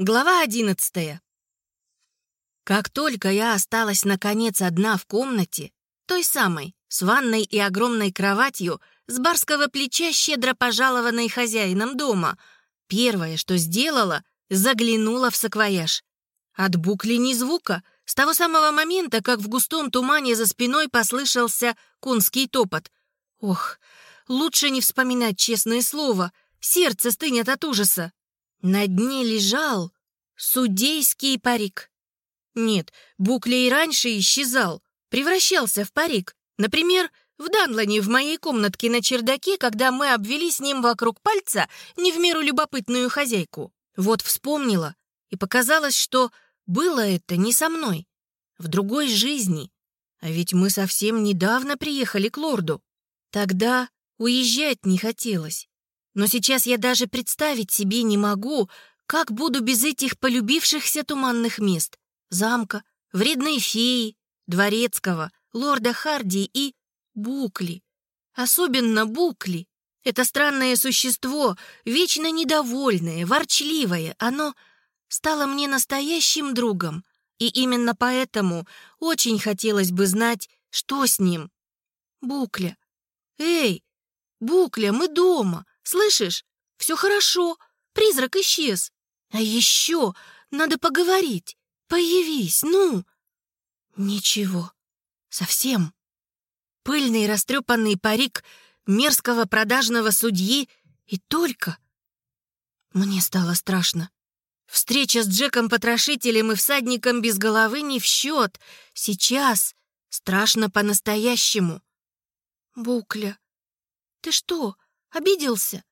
Глава одиннадцатая. Как только я осталась, наконец, одна в комнате, той самой, с ванной и огромной кроватью, с барского плеча, щедро пожалованной хозяином дома, первое, что сделала, заглянула в саквояж. От букли ни звука, с того самого момента, как в густом тумане за спиной послышался конский топот. Ох, лучше не вспоминать честное слово, сердце стынет от ужаса. На дне лежал судейский парик. Нет, Букля и раньше исчезал, превращался в парик. Например, в Данлане в моей комнатке на чердаке, когда мы обвели с ним вокруг пальца не в меру любопытную хозяйку. Вот вспомнила, и показалось, что было это не со мной, в другой жизни. А ведь мы совсем недавно приехали к лорду. Тогда уезжать не хотелось. Но сейчас я даже представить себе не могу, как буду без этих полюбившихся туманных мест. Замка, вредной феи, дворецкого, лорда Харди и Букли. Особенно Букли. Это странное существо, вечно недовольное, ворчливое, оно стало мне настоящим другом. И именно поэтому очень хотелось бы знать, что с ним. Букля. Эй, Букля, мы дома. Слышишь? Все хорошо. Призрак исчез. А еще надо поговорить. Появись, ну. Ничего. Совсем. Пыльный растрепанный парик мерзкого продажного судьи и только. Мне стало страшно. Встреча с Джеком-потрошителем и всадником без головы не в счет. Сейчас страшно по-настоящему. Букля, ты что, Обиделся?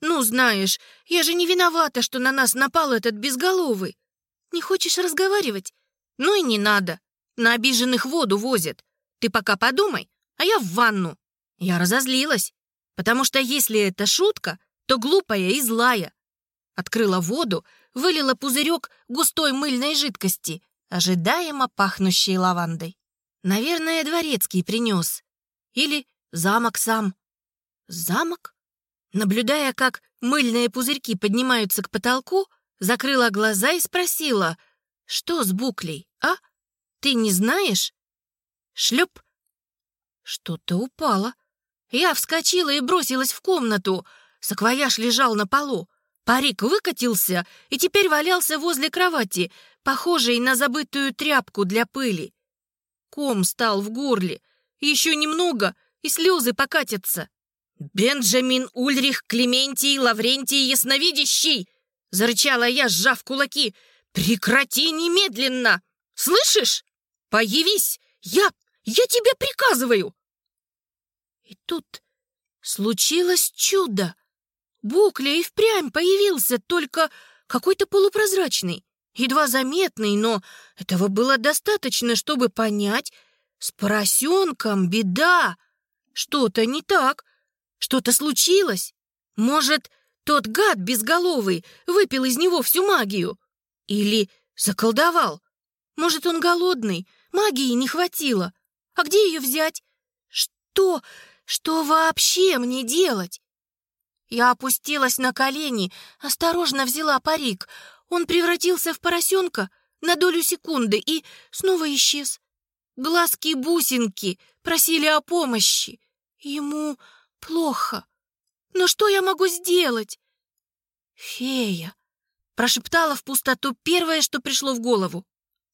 Ну, знаешь, я же не виновата, что на нас напал этот безголовый. Не хочешь разговаривать? Ну и не надо. На обиженных воду возят. Ты пока подумай, а я в ванну. Я разозлилась, потому что если это шутка, то глупая и злая. Открыла воду, вылила пузырек густой мыльной жидкости, ожидаемо пахнущей лавандой. Наверное, дворецкий принес. Или замок сам. Замок? Наблюдая, как мыльные пузырьки поднимаются к потолку, закрыла глаза и спросила, «Что с буклей, а? Ты не знаешь?» Шлеп. Что-то упало. Я вскочила и бросилась в комнату. Саквояж лежал на полу. Парик выкатился и теперь валялся возле кровати, похожей на забытую тряпку для пыли. Ком стал в горле. Еще немного, и слезы покатятся. «Бенджамин Ульрих Клементий Лаврентий Ясновидящий!» — зарычала я, сжав кулаки. «Прекрати немедленно! Слышишь? Появись! Я... я тебе приказываю!» И тут случилось чудо. Букля и впрямь появился, только какой-то полупрозрачный, едва заметный, но этого было достаточно, чтобы понять, с поросенком беда, что-то не так. Что-то случилось? Может, тот гад безголовый выпил из него всю магию? Или заколдовал? Может, он голодный, магии не хватило? А где ее взять? Что, что вообще мне делать? Я опустилась на колени, осторожно взяла парик. Он превратился в поросенка на долю секунды и снова исчез. Глазки-бусинки просили о помощи. Ему Плохо. Но что я могу сделать? Фея. Прошептала в пустоту первое, что пришло в голову.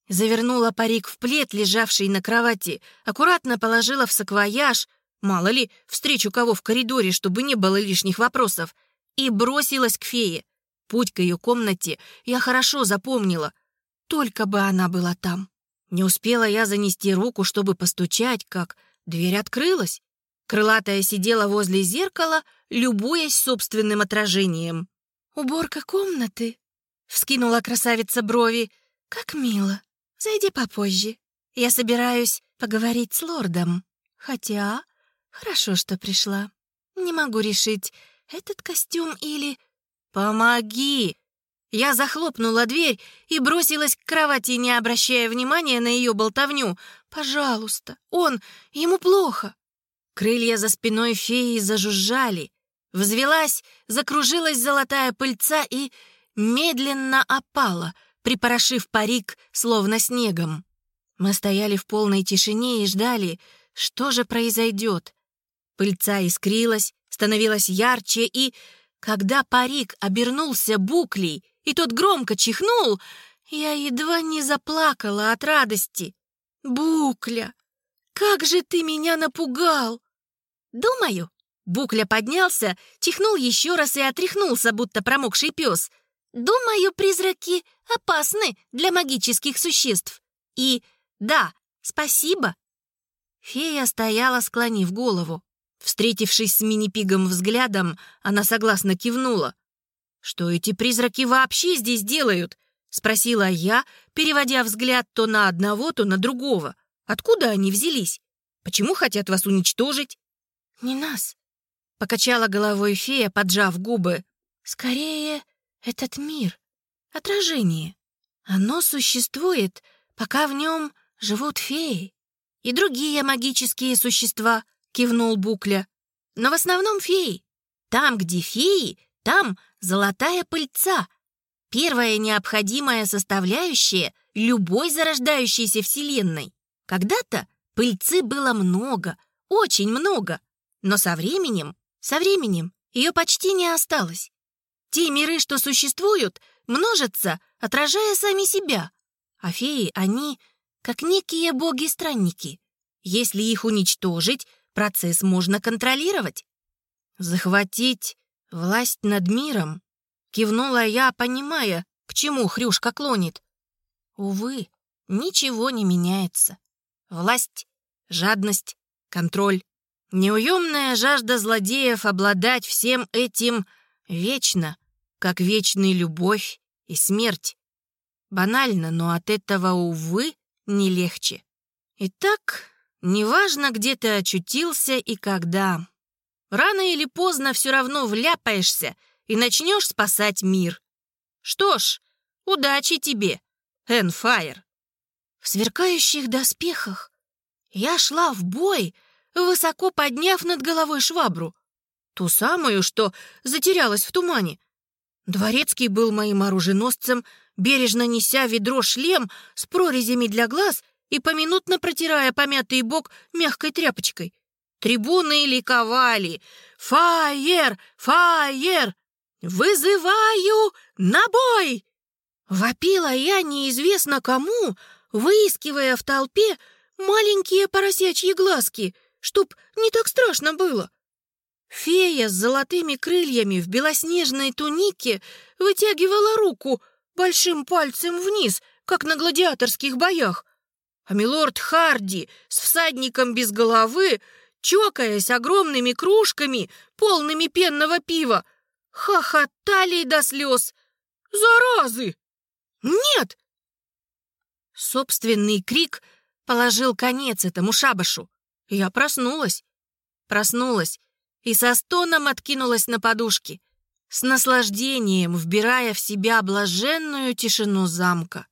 Завернула парик в плед, лежавший на кровати, аккуратно положила в саквояж, мало ли, встречу кого в коридоре, чтобы не было лишних вопросов, и бросилась к фее. Путь к ее комнате я хорошо запомнила. Только бы она была там. Не успела я занести руку, чтобы постучать, как дверь открылась. Крылатая сидела возле зеркала, любуясь собственным отражением. «Уборка комнаты?» — вскинула красавица брови. «Как мило. Зайди попозже. Я собираюсь поговорить с лордом. Хотя хорошо, что пришла. Не могу решить, этот костюм или...» «Помоги!» Я захлопнула дверь и бросилась к кровати, не обращая внимания на ее болтовню. «Пожалуйста, он... Ему плохо. Крылья за спиной феи зажужжали. Взвелась, закружилась золотая пыльца и медленно опала, припорошив парик словно снегом. Мы стояли в полной тишине и ждали, что же произойдет. Пыльца искрилась, становилась ярче, и, когда парик обернулся буклей, и тот громко чихнул, я едва не заплакала от радости. «Букля, как же ты меня напугал!» «Думаю». Букля поднялся, чихнул еще раз и отряхнулся, будто промокший пес. «Думаю, призраки опасны для магических существ. И да, спасибо». Фея стояла, склонив голову. Встретившись с мини-пигом взглядом, она согласно кивнула. «Что эти призраки вообще здесь делают?» — спросила я, переводя взгляд то на одного, то на другого. «Откуда они взялись? Почему хотят вас уничтожить?» «Не нас», — покачала головой фея, поджав губы. «Скорее, этот мир. Отражение. Оно существует, пока в нем живут феи. И другие магические существа», — кивнул Букля. «Но в основном феи. Там, где феи, там золотая пыльца. Первая необходимая составляющая любой зарождающейся вселенной. Когда-то пыльцы было много, очень много. Но со временем, со временем ее почти не осталось. Те миры, что существуют, множатся, отражая сами себя. А феи, они как некие боги-странники. Если их уничтожить, процесс можно контролировать. Захватить власть над миром? Кивнула я, понимая, к чему Хрюшка клонит. Увы, ничего не меняется. Власть, жадность, контроль. Неуемная жажда злодеев обладать всем этим вечно, как вечный любовь и смерть. Банально, но от этого, увы, не легче. Итак, неважно, где ты очутился и когда. Рано или поздно все равно вляпаешься и начнешь спасать мир. Что ж, удачи тебе, Энфайр. В сверкающих доспехах я шла в бой, высоко подняв над головой швабру. Ту самую, что затерялась в тумане. Дворецкий был моим оруженосцем, бережно неся ведро-шлем с прорезями для глаз и поминутно протирая помятый бок мягкой тряпочкой. Трибуны ликовали. «Фаер! Фаер! Вызываю на бой!» Вопила я неизвестно кому, выискивая в толпе маленькие поросячьи глазки — чтоб не так страшно было. Фея с золотыми крыльями в белоснежной тунике вытягивала руку большим пальцем вниз, как на гладиаторских боях. А милорд Харди с всадником без головы, чокаясь огромными кружками, полными пенного пива, хохотали до слез. «Заразы! Нет!» Собственный крик положил конец этому шабашу. Я проснулась. Проснулась и со стоном откинулась на подушки, с наслаждением вбирая в себя блаженную тишину замка.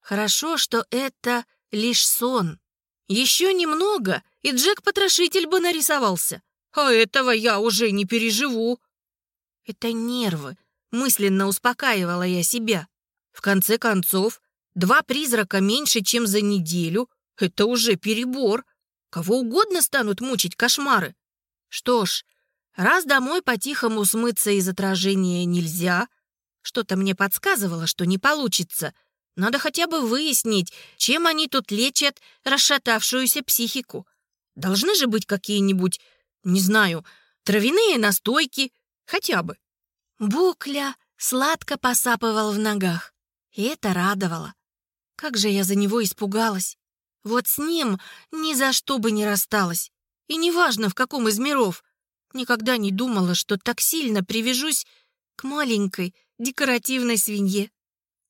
Хорошо, что это лишь сон. Еще немного, и Джек-потрошитель бы нарисовался. А этого я уже не переживу. Это нервы, мысленно успокаивала я себя. В конце концов, два призрака меньше, чем за неделю — это уже перебор. Кого угодно станут мучить кошмары. Что ж, раз домой по-тихому смыться из отражения нельзя, что-то мне подсказывало, что не получится. Надо хотя бы выяснить, чем они тут лечат расшатавшуюся психику. Должны же быть какие-нибудь, не знаю, травяные настойки, хотя бы. Букля сладко посапывал в ногах, и это радовало. Как же я за него испугалась. Вот с ним ни за что бы не рассталась. И неважно, в каком из миров. Никогда не думала, что так сильно привяжусь к маленькой декоративной свинье.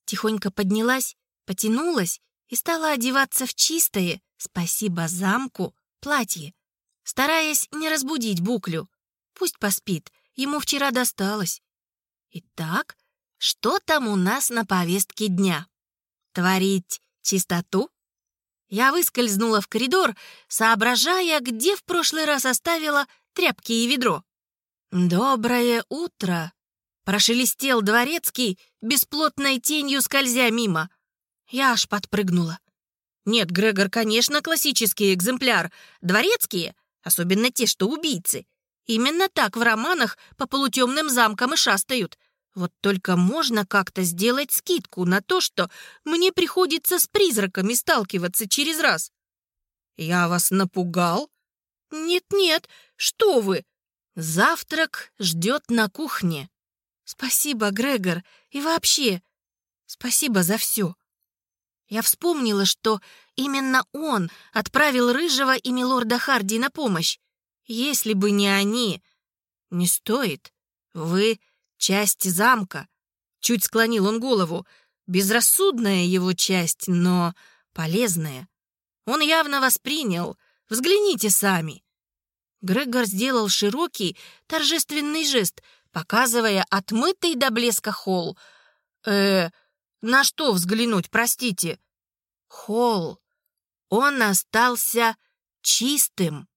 Тихонько поднялась, потянулась и стала одеваться в чистое, спасибо замку, платье, стараясь не разбудить Буклю. Пусть поспит, ему вчера досталось. Итак, что там у нас на повестке дня? Творить чистоту? Я выскользнула в коридор, соображая, где в прошлый раз оставила тряпки и ведро. «Доброе утро!» Прошелестел дворецкий, бесплотной тенью скользя мимо. Я аж подпрыгнула. Нет, Грегор, конечно, классический экземпляр. Дворецкие, особенно те, что убийцы. Именно так в романах по полутемным замкам и шастают. Вот только можно как-то сделать скидку на то, что мне приходится с призраками сталкиваться через раз. Я вас напугал? Нет-нет, что вы? Завтрак ждет на кухне. Спасибо, Грегор, и вообще, спасибо за все. Я вспомнила, что именно он отправил Рыжего и Милорда Харди на помощь. Если бы не они... Не стоит. Вы — часть замка. Чуть склонил он голову. Безрассудная его часть, но полезная. Он явно воспринял. Взгляните сами. Грегор сделал широкий, торжественный жест, показывая отмытый до блеска холл. э на что взглянуть, простите? Холл. Он остался чистым.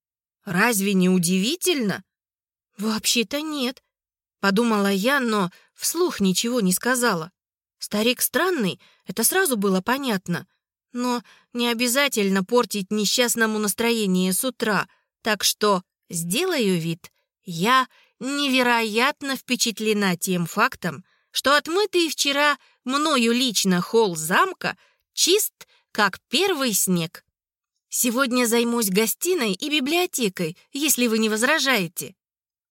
Разве не удивительно? Вообще-то нет, подумала я, но вслух ничего не сказала. Старик странный, это сразу было понятно. Но не обязательно портить несчастному настроение с утра, так что сделаю вид. Я невероятно впечатлена тем фактом, что отмытый вчера мною лично холл замка чист, как первый снег. Сегодня займусь гостиной и библиотекой, если вы не возражаете.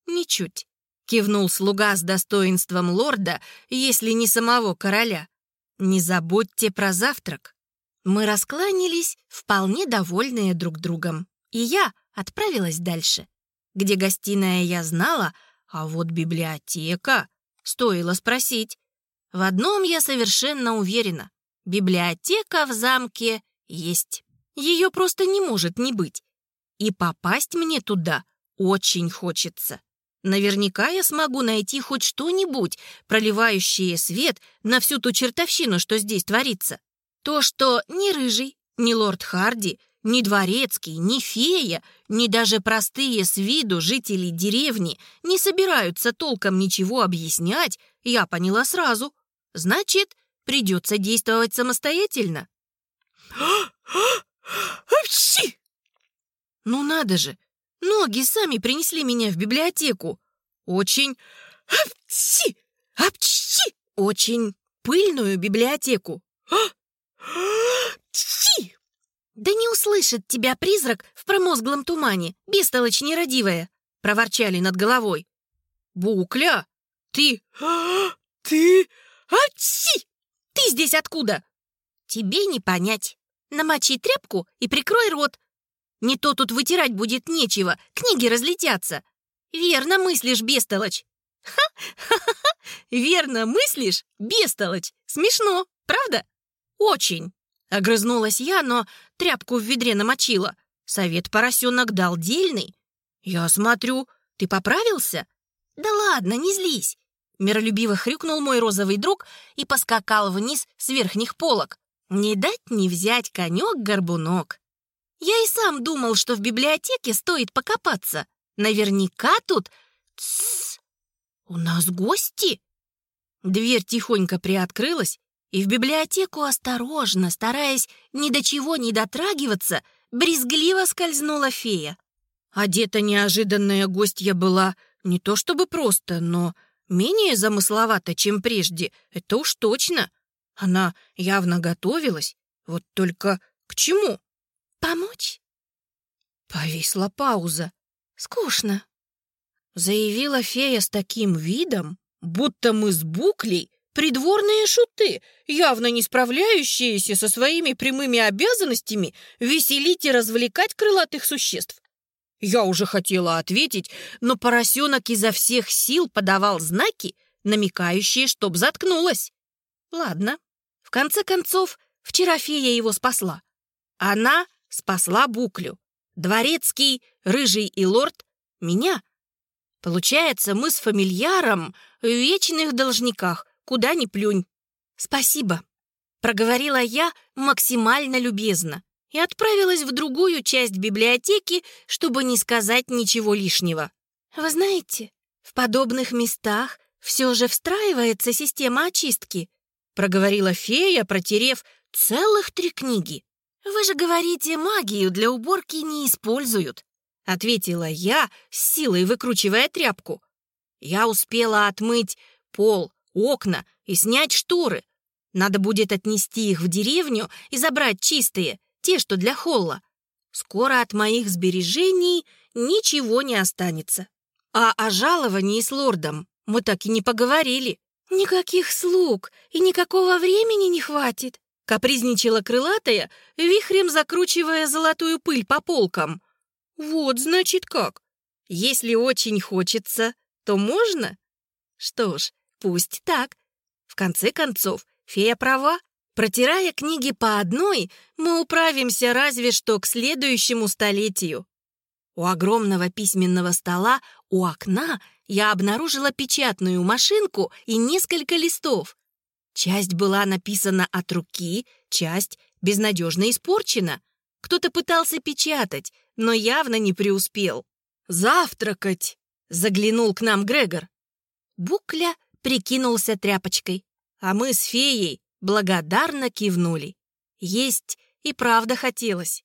Ничуть. Кивнул слуга с достоинством лорда, если не самого короля. Не забудьте про завтрак. Мы раскланялись, вполне довольные друг другом. И я отправилась дальше. Где гостиная я знала, а вот библиотека... Стоило спросить. В одном я совершенно уверена. Библиотека в замке есть. Ее просто не может не быть. И попасть мне туда очень хочется. Наверняка я смогу найти хоть что-нибудь, проливающее свет на всю ту чертовщину, что здесь творится. То, что ни Рыжий, ни Лорд Харди, ни Дворецкий, ни Фея, ни даже простые с виду жители деревни не собираются толком ничего объяснять, я поняла сразу. Значит, придется действовать самостоятельно. Ну надо же, ноги сами принесли меня в библиотеку. Очень... Очень пыльную библиотеку. «Да не услышит тебя призрак в промозглом тумане, бестолочь нерадивая!» — проворчали над головой. «Букля, ты... ты... Ачи! Ты здесь откуда?» «Тебе не понять. Намочи тряпку и прикрой рот. Не то тут вытирать будет нечего, книги разлетятся. Верно мыслишь, бестолочь!» «Ха-ха-ха! Верно мыслишь, бестолочь! Смешно, правда?» «Очень!» — огрызнулась я, но тряпку в ведре намочила. Совет поросенок дал дельный. «Я смотрю, ты поправился?» «Да ладно, не злись!» Миролюбиво хрюкнул мой розовый друг и поскакал вниз с верхних полок. «Не дать не взять конек-горбунок!» Я и сам думал, что в библиотеке стоит покопаться. Наверняка тут... Тссс! У нас гости! Дверь тихонько приоткрылась, и в библиотеку осторожно, стараясь ни до чего не дотрагиваться, брезгливо скользнула фея. Одета неожиданная гостья была не то чтобы просто, но менее замысловата, чем прежде, это уж точно. Она явно готовилась, вот только к чему? Помочь? Повисла пауза. Скучно. Заявила фея с таким видом, будто мы с Буклей Придворные шуты, явно не справляющиеся со своими прямыми обязанностями веселить и развлекать крылатых существ. Я уже хотела ответить, но поросенок изо всех сил подавал знаки, намекающие, чтоб заткнулась. Ладно, в конце концов, вчера фея его спасла. Она спасла Буклю. Дворецкий, Рыжий и Лорд — меня. Получается, мы с фамильяром в вечных должниках, куда ни плюнь. «Спасибо», — проговорила я максимально любезно и отправилась в другую часть библиотеки, чтобы не сказать ничего лишнего. «Вы знаете, в подобных местах все же встраивается система очистки», проговорила фея, протерев целых три книги. «Вы же говорите, магию для уборки не используют», ответила я, с силой выкручивая тряпку. Я успела отмыть пол, окна и снять шторы. Надо будет отнести их в деревню и забрать чистые, те, что для холла. Скоро от моих сбережений ничего не останется. А о жаловании с лордом мы так и не поговорили. Никаких слуг и никакого времени не хватит. Капризничала крылатая, вихрем закручивая золотую пыль по полкам. Вот, значит, как. Если очень хочется, то можно? Что ж, пусть так. В конце концов, фея права. Протирая книги по одной, мы управимся разве что к следующему столетию. У огромного письменного стола у окна я обнаружила печатную машинку и несколько листов. Часть была написана от руки, часть безнадежно испорчена. Кто-то пытался печатать, но явно не преуспел. «Завтракать!» — заглянул к нам Грегор. Букля прикинулся тряпочкой, а мы с феей благодарно кивнули. Есть и правда хотелось.